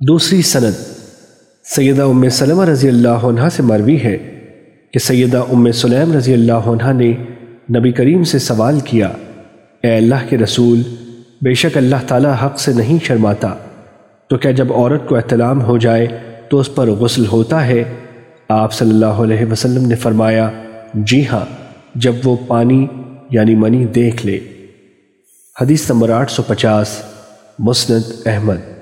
دوسری سند سیدہ ام سلمہ رضی اللہ عنہ سے مروی ہے کہ سیدہ ام سلیم رضی اللہ عنہ نے نبی کریم سے سوال کیا، اے اللہ کے رسول، بے شک اللہ تعالی حق سے نہیں شرماتا۔ تو کیا جب عورت کو احتلام ہو جائے تو اس پر غسل ہوتا ہے؟ آپ صلی اللہ علیہ وسلم نے فرمایا جی ہاں جب وہ پانی یعنی منی دیکھ لے۔ حدیث نمبر آٹھ سو پچاس، مسند احمد۔